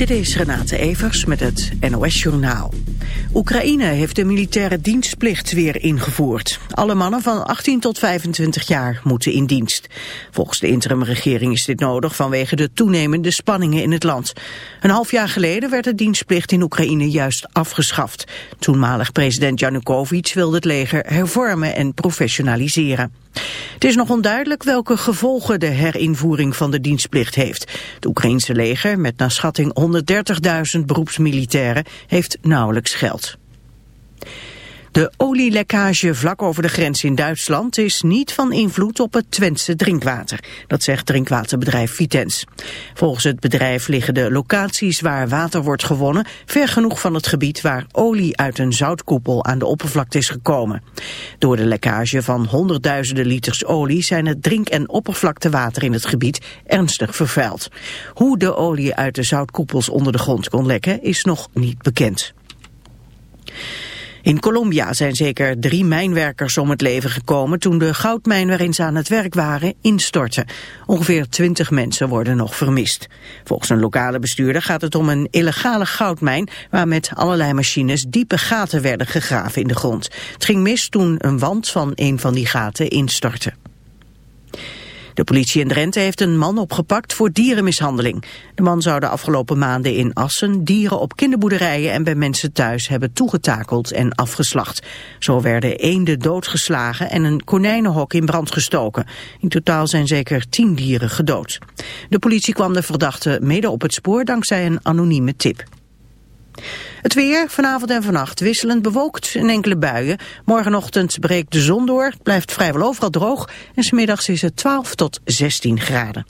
Dit is Renate Evers met het NOS Journaal. Oekraïne heeft de militaire dienstplicht weer ingevoerd. Alle mannen van 18 tot 25 jaar moeten in dienst. Volgens de interimregering is dit nodig vanwege de toenemende spanningen in het land. Een half jaar geleden werd de dienstplicht in Oekraïne juist afgeschaft. Toenmalig president Janukovic wilde het leger hervormen en professionaliseren. Het is nog onduidelijk welke gevolgen de herinvoering van de dienstplicht heeft. Het Oekraïense leger, met naar schatting 130.000 beroepsmilitairen, heeft nauwelijks geld. De olielekkage vlak over de grens in Duitsland is niet van invloed op het Twentse drinkwater. Dat zegt drinkwaterbedrijf Vitens. Volgens het bedrijf liggen de locaties waar water wordt gewonnen ver genoeg van het gebied waar olie uit een zoutkoepel aan de oppervlakte is gekomen. Door de lekkage van honderdduizenden liters olie zijn het drink- en oppervlaktewater in het gebied ernstig vervuild. Hoe de olie uit de zoutkoepels onder de grond kon lekken is nog niet bekend. In Colombia zijn zeker drie mijnwerkers om het leven gekomen toen de goudmijn waarin ze aan het werk waren instortte. Ongeveer twintig mensen worden nog vermist. Volgens een lokale bestuurder gaat het om een illegale goudmijn waar met allerlei machines diepe gaten werden gegraven in de grond. Het ging mis toen een wand van een van die gaten instortte. De politie in Drenthe heeft een man opgepakt voor dierenmishandeling. De man zou de afgelopen maanden in Assen dieren op kinderboerderijen en bij mensen thuis hebben toegetakeld en afgeslacht. Zo werden eenden doodgeslagen en een konijnenhok in brand gestoken. In totaal zijn zeker tien dieren gedood. De politie kwam de verdachte mede op het spoor dankzij een anonieme tip. Het weer vanavond en vannacht wisselend bewolkt in enkele buien. Morgenochtend breekt de zon door, blijft vrijwel overal droog en smiddags is het 12 tot 16 graden.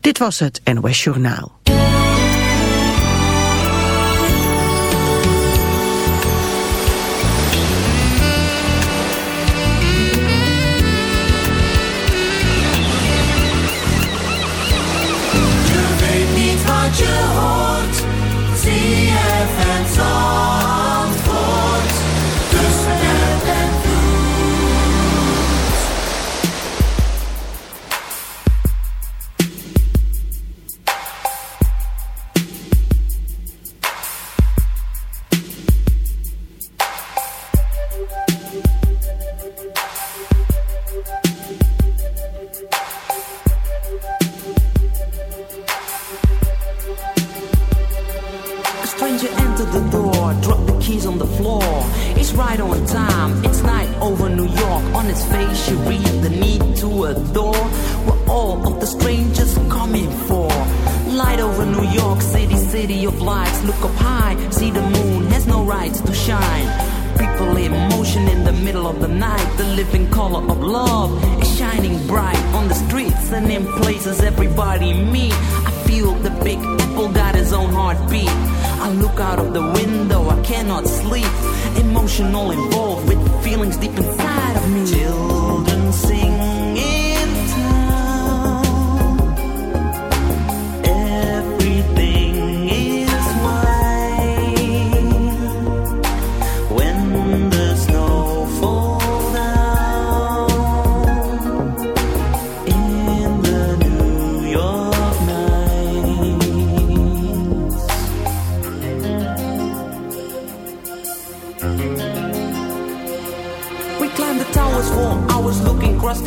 Dit was het NOS Journaal.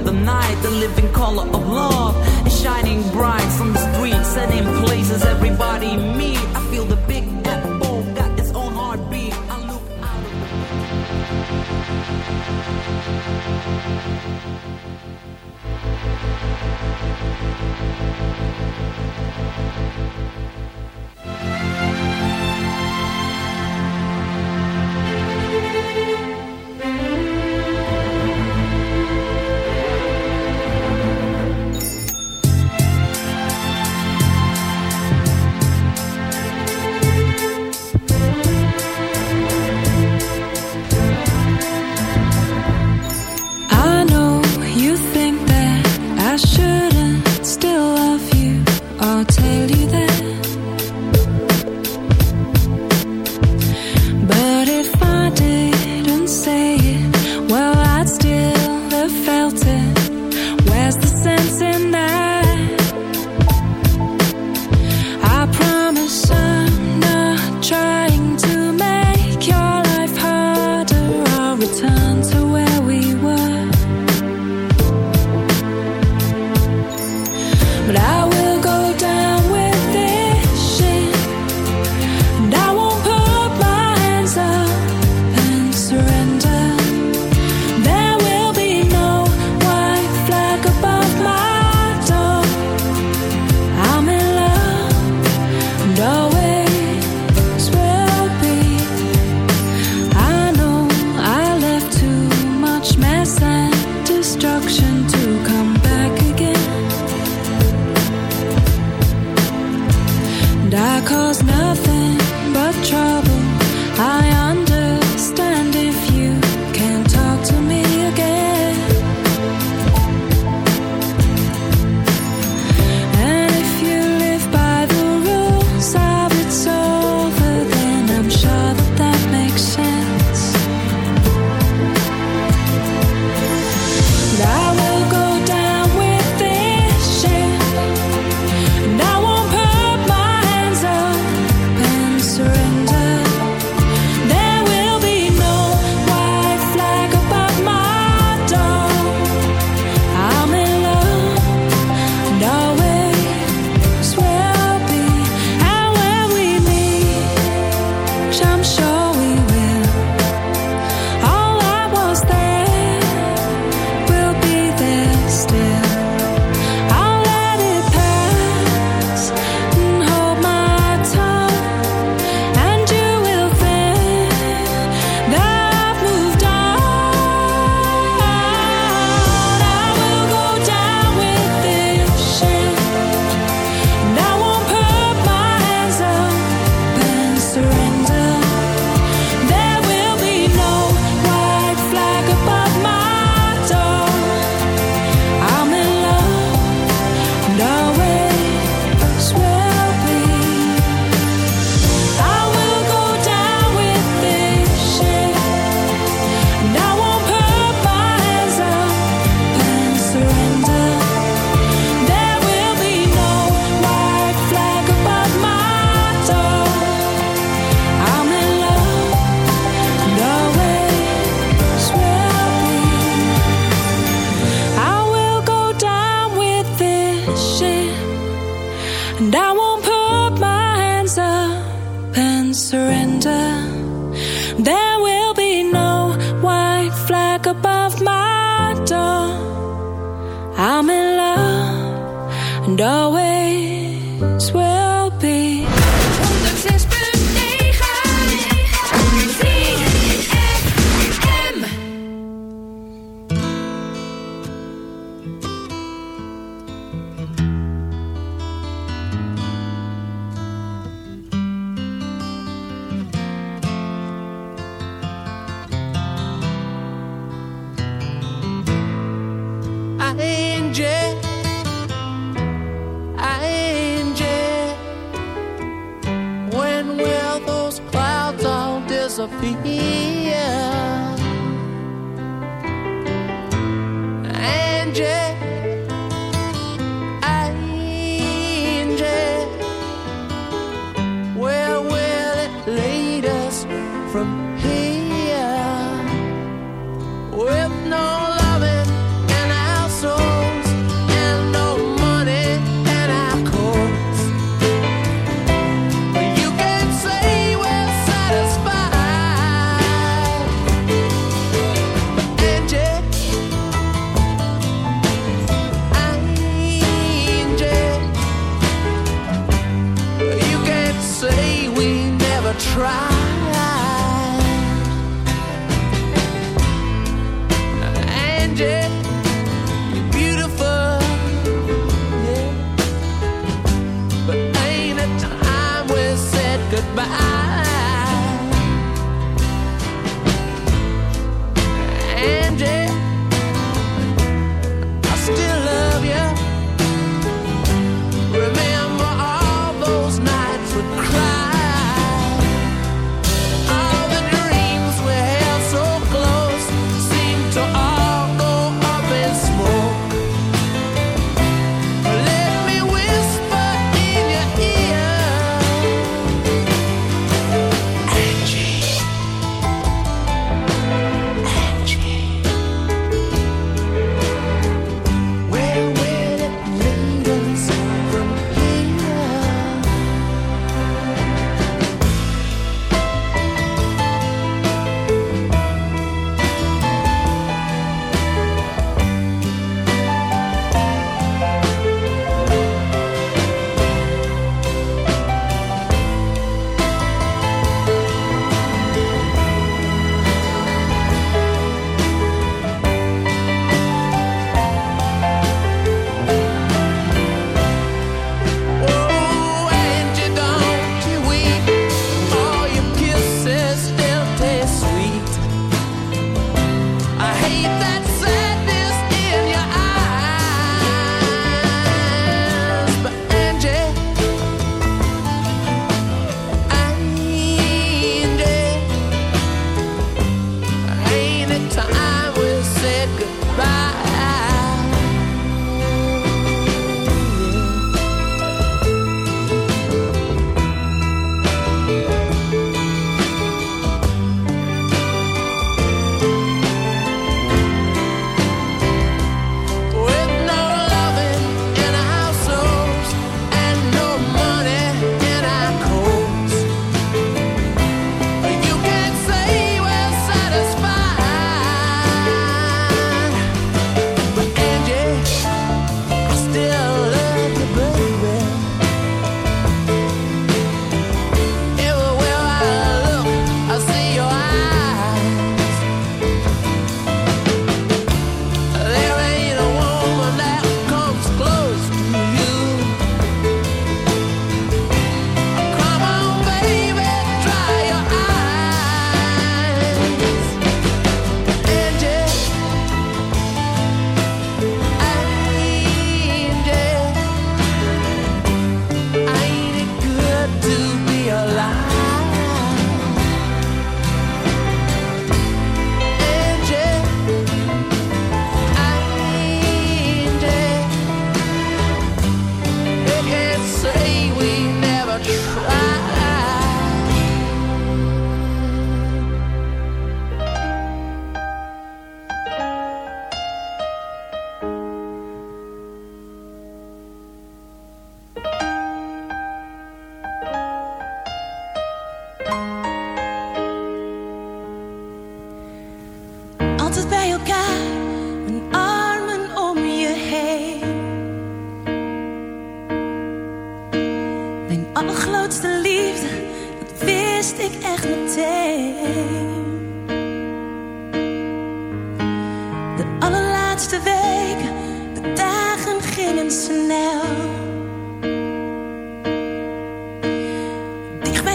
of the night, the living color of love, and shining bright from the streets and in places everybody meet. I feel the big apple. Cause nothing but trouble.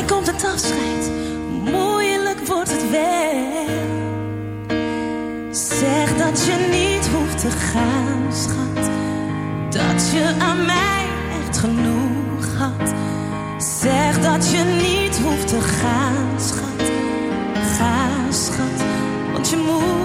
Komt het afscheid? Moeilijk wordt het wel. Zeg dat je niet hoeft te gaan, schat. Dat je aan mij echt genoeg had. Zeg dat je niet hoeft te gaan, schat. Ga, schat, want je moet.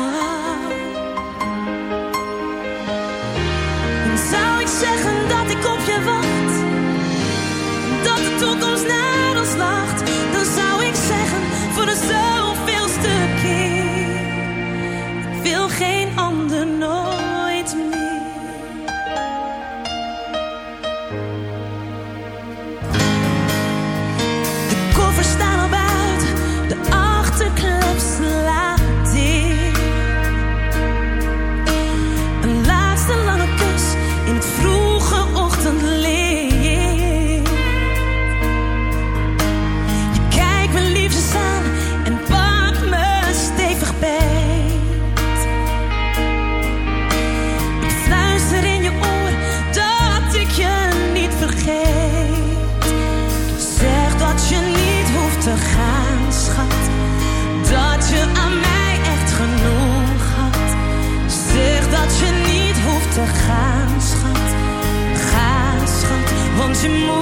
you more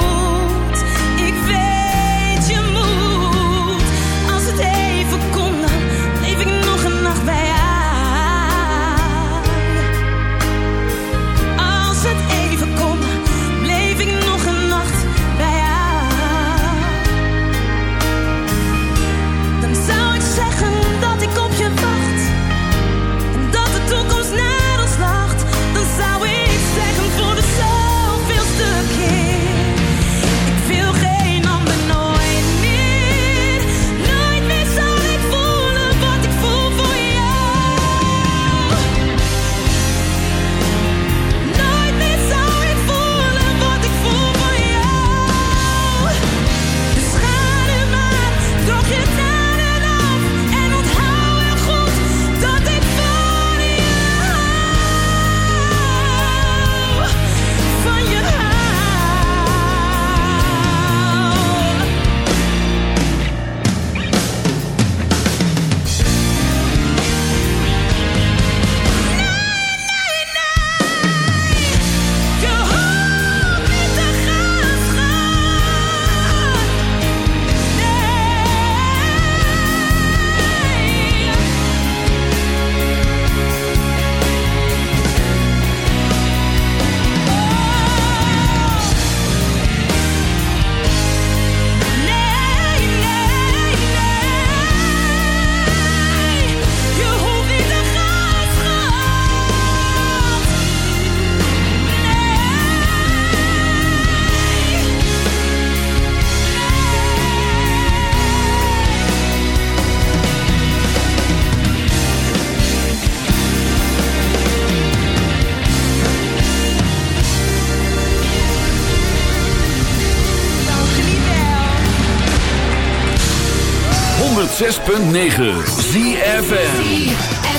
106.9 ZFM.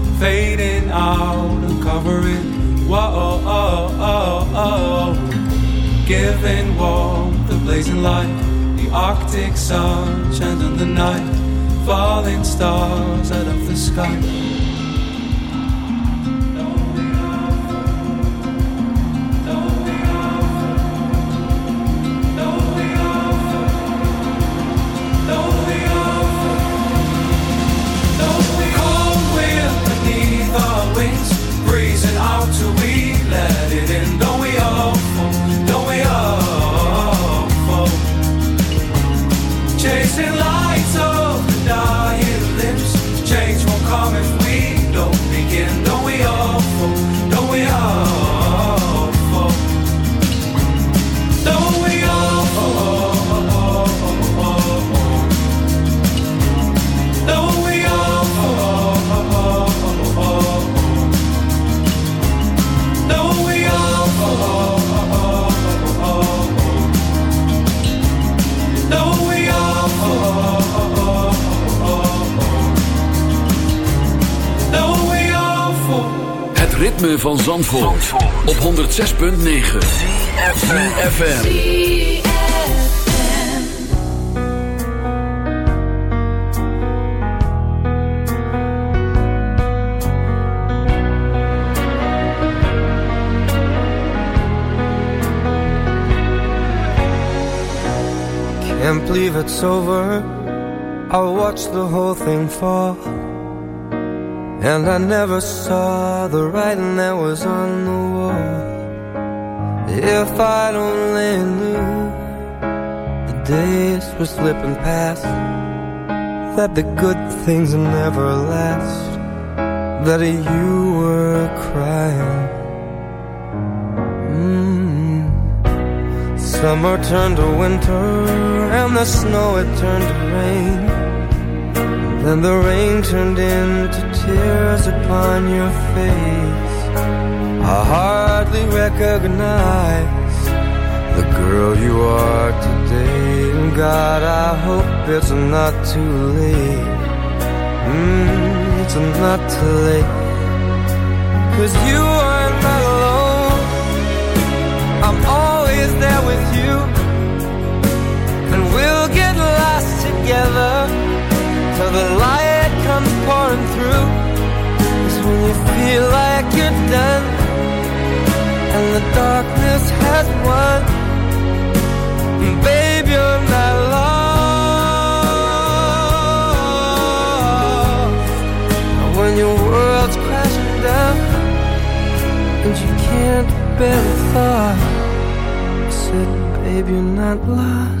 fading out and covering. Whoa, oh, oh, oh, giving warmth, the blazing light, the Arctic sun shines on the night, falling stars out of the sky. 106.9 ZFM Can't believe it's over. I'll watch the whole thing fall. And I never saw the writing that was on the wall If I'd only knew The days were slipping past. That the good things never last. That you were crying. Mm. Summer turned to winter And the snow had turned to rain. Then the rain turned into tears upon your face I hardly recognize The girl you are today. And God, I hope it's not too late. Mm, It's not too late. Cause you are not alone. I'm always there with you. And we'll get lost together till the light comes pouring through. Is when you feel like you're done and the darkness has won. Babe you're not lost. When your world's crashing down and you can't bear the thought I said babe you're not lost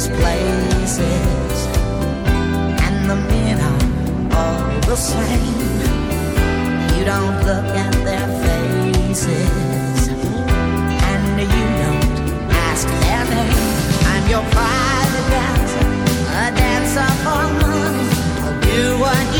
these places, and the men are all the same. You don't look at their faces, and you don't ask their name. I'm your private dancer, a dancer for money. I'll do what you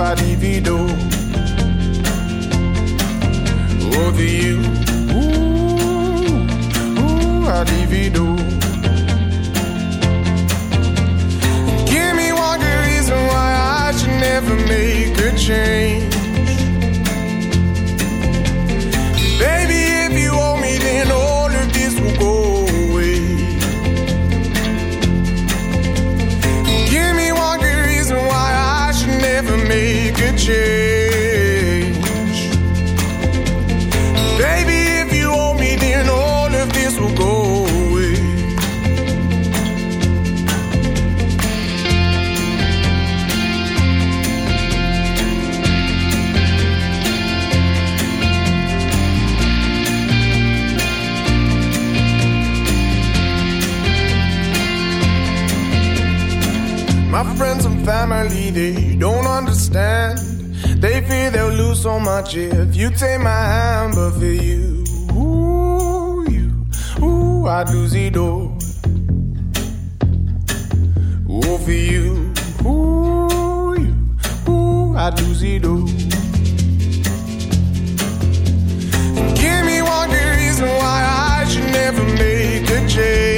adivido. Oh, over you, ooh, ooh. So much if you take my hand, but for you, ooh, you, ooh, I'd lose it all. Ooh, for you, ooh, you, ooh, I'd lose it all. Give me one good reason why I should never make a change.